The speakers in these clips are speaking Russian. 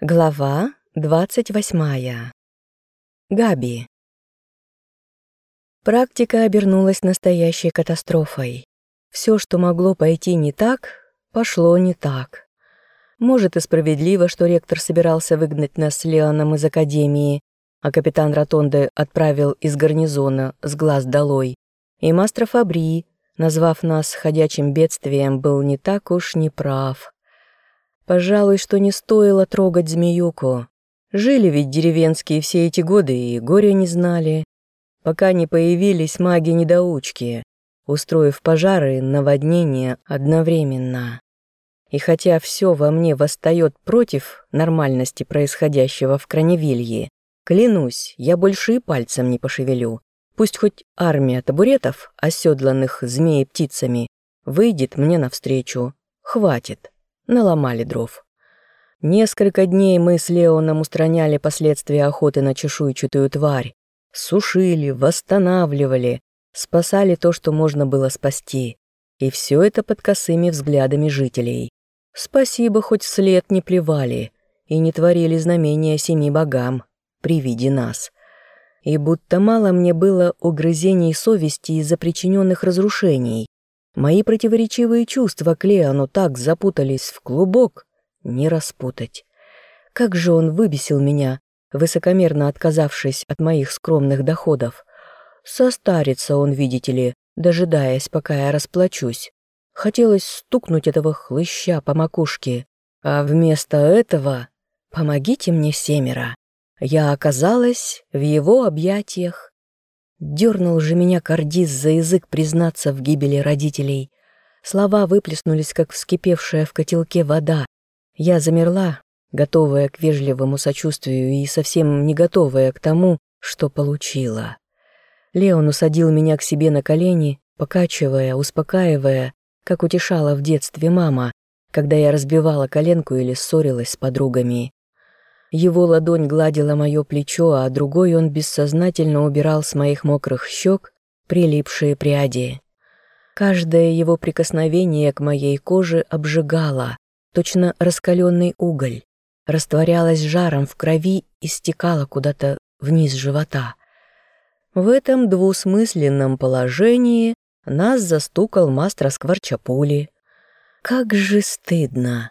Глава двадцать восьмая. Габи. Практика обернулась настоящей катастрофой. Все, что могло пойти не так, пошло не так. Может и справедливо, что ректор собирался выгнать нас с Леоном из академии, а капитан Ротонды отправил из гарнизона с глаз долой. И мастер Фабри, назвав нас ходячим бедствием, был не так уж неправ. Пожалуй, что не стоило трогать змеюку. Жили ведь деревенские все эти годы и горя не знали. Пока не появились маги-недоучки, устроив пожары и наводнения одновременно. И хотя все во мне восстает против нормальности происходящего в Краневилье, клянусь, я больше и пальцем не пошевелю. Пусть хоть армия табуретов, оседланных змеи-птицами, выйдет мне навстречу. Хватит наломали дров. Несколько дней мы с Леоном устраняли последствия охоты на чешуйчатую тварь. Сушили, восстанавливали, спасали то, что можно было спасти. И все это под косыми взглядами жителей. Спасибо, хоть вслед не плевали и не творили знамения семи богам при виде нас. И будто мало мне было угрызений совести из-за причиненных разрушений. Мои противоречивые чувства к Леону так запутались в клубок, не распутать. Как же он выбесил меня, высокомерно отказавшись от моих скромных доходов. Состарится он, видите ли, дожидаясь, пока я расплачусь. Хотелось стукнуть этого хлыща по макушке, а вместо этого «помогите мне, семеро». Я оказалась в его объятиях. Дернул же меня кардиз за язык признаться в гибели родителей. Слова выплеснулись, как вскипевшая в котелке вода. Я замерла, готовая к вежливому сочувствию и совсем не готовая к тому, что получила. Леон усадил меня к себе на колени, покачивая, успокаивая, как утешала в детстве мама, когда я разбивала коленку или ссорилась с подругами. Его ладонь гладила мое плечо, а другой он бессознательно убирал с моих мокрых щек прилипшие пряди. Каждое его прикосновение к моей коже обжигало, точно раскаленный уголь, растворялось жаром в крови и стекало куда-то вниз живота. В этом двусмысленном положении нас застукал мастер Скворчапули. Как же стыдно!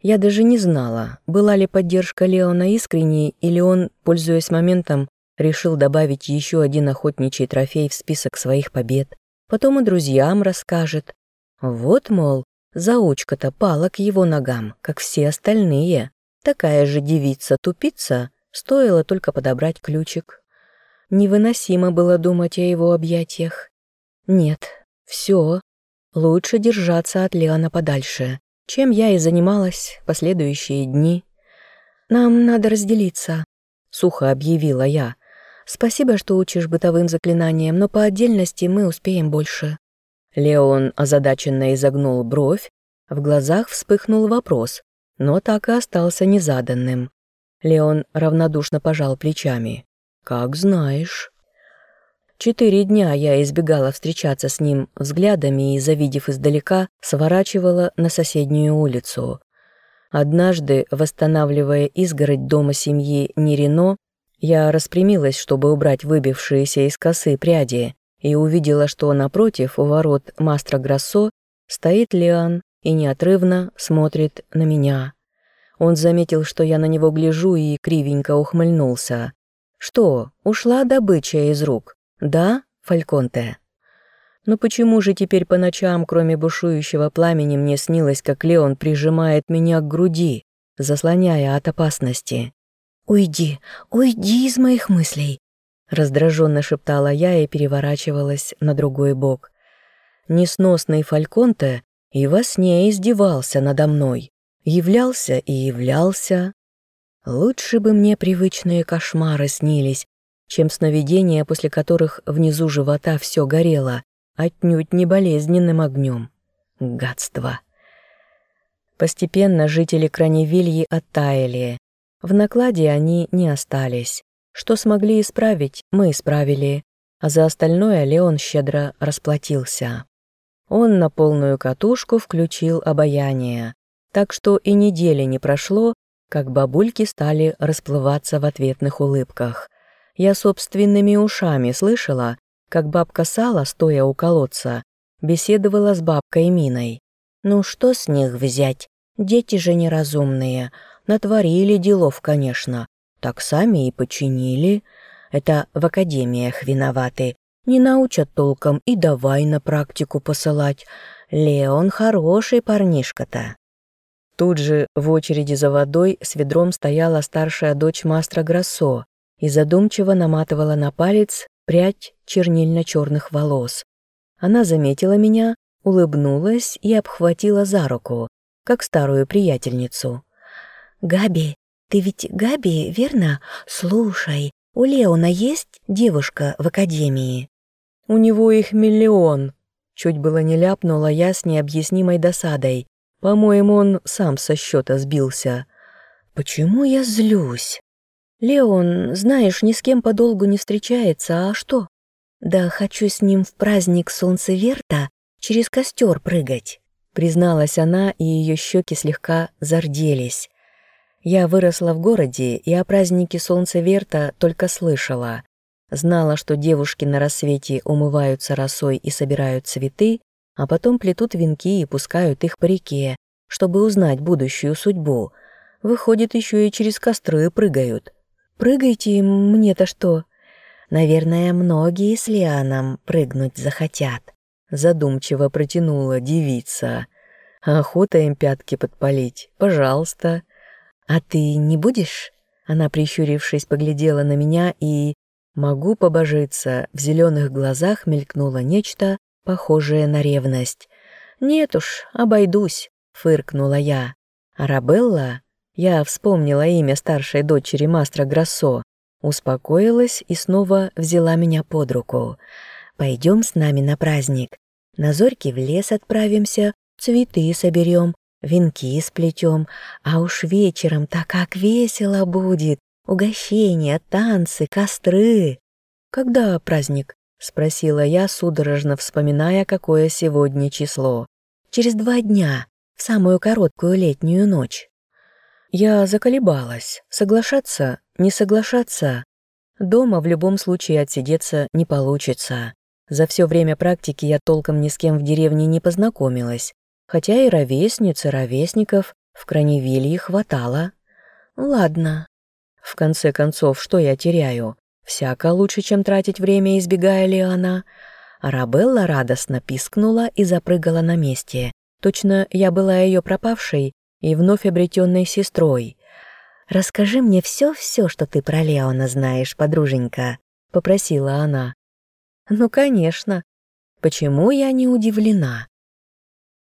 Я даже не знала, была ли поддержка Леона искренней, или он, пользуясь моментом, решил добавить еще один охотничий трофей в список своих побед. Потом и друзьям расскажет. Вот, мол, заучка-то пала к его ногам, как все остальные. Такая же девица-тупица, стоило только подобрать ключик. Невыносимо было думать о его объятиях. Нет, все, лучше держаться от Леона подальше чем я и занималась последующие дни. «Нам надо разделиться», — сухо объявила я. «Спасибо, что учишь бытовым заклинаниям, но по отдельности мы успеем больше». Леон озадаченно изогнул бровь, в глазах вспыхнул вопрос, но так и остался незаданным. Леон равнодушно пожал плечами. «Как знаешь». Четыре дня я избегала встречаться с ним взглядами и, завидев издалека, сворачивала на соседнюю улицу. Однажды, восстанавливая изгородь дома семьи Нерино, я распрямилась, чтобы убрать выбившиеся из косы пряди, и увидела, что напротив, у ворот Мастро Гроссо, стоит Лиан и неотрывно смотрит на меня. Он заметил, что я на него гляжу, и кривенько ухмыльнулся. «Что, ушла добыча из рук?» «Да, Фальконте?» Но почему же теперь по ночам, кроме бушующего пламени, мне снилось, как Леон прижимает меня к груди, заслоняя от опасности? «Уйди, уйди из моих мыслей!» Раздраженно шептала я и переворачивалась на другой бок. Несносный Фальконте и во сне издевался надо мной. Являлся и являлся. Лучше бы мне привычные кошмары снились, чем сновидения, после которых внизу живота все горело, отнюдь не болезненным огнем. Гадство. Постепенно жители Краневильи оттаяли. В накладе они не остались. Что смогли исправить, мы исправили, а за остальное Леон щедро расплатился. Он на полную катушку включил обаяние, так что и недели не прошло, как бабульки стали расплываться в ответных улыбках. Я собственными ушами слышала, как бабка Сала, стоя у колодца, беседовала с бабкой Миной. «Ну что с них взять? Дети же неразумные. Натворили делов, конечно. Так сами и починили. Это в академиях виноваты. Не научат толком и давай на практику посылать. Леон хороший парнишка-то». Тут же в очереди за водой с ведром стояла старшая дочь мастера Гроссо и задумчиво наматывала на палец прядь чернильно-черных волос. Она заметила меня, улыбнулась и обхватила за руку, как старую приятельницу. «Габи, ты ведь Габи, верно? Слушай, у Леона есть девушка в академии?» «У него их миллион», — чуть было не ляпнула я с необъяснимой досадой. По-моему, он сам со счета сбился. «Почему я злюсь?» «Леон, знаешь, ни с кем подолгу не встречается, а что?» «Да хочу с ним в праздник Солнцеверта через костер прыгать», призналась она, и ее щеки слегка зарделись. Я выросла в городе и о празднике Солнцеверта только слышала. Знала, что девушки на рассвете умываются росой и собирают цветы, а потом плетут венки и пускают их по реке, чтобы узнать будущую судьбу. Выходит, еще и через костры прыгают. «Прыгайте, мне-то что?» Наверное, многие с Лианом прыгнуть захотят. Задумчиво протянула девица. Охота им пятки подпалить, пожалуйста. А ты не будешь? Она, прищурившись, поглядела на меня и... Могу побожиться, в зеленых глазах мелькнуло нечто, похожее на ревность. «Нет уж, обойдусь», — фыркнула я. «Арабелла?» Я вспомнила имя старшей дочери мастера Гроссо, Успокоилась и снова взяла меня под руку. «Пойдем с нами на праздник. На зорьке в лес отправимся, цветы соберем, венки сплетем, а уж вечером-то как весело будет! Угощения, танцы, костры!» «Когда праздник?» — спросила я, судорожно вспоминая, какое сегодня число. «Через два дня, в самую короткую летнюю ночь». Я заколебалась, соглашаться не соглашаться. Дома в любом случае отсидеться не получится. За все время практики я толком ни с кем в деревне не познакомилась, хотя и ровесниц, и ровесников в Краневилье хватало. Ладно. В конце концов, что я теряю? Всяко лучше, чем тратить время, избегая Лиана. Арабелла радостно пискнула и запрыгала на месте. Точно я была ее пропавшей и вновь обретенной сестрой. «Расскажи мне все-все, что ты про Леона знаешь, подруженька», — попросила она. «Ну, конечно. Почему я не удивлена?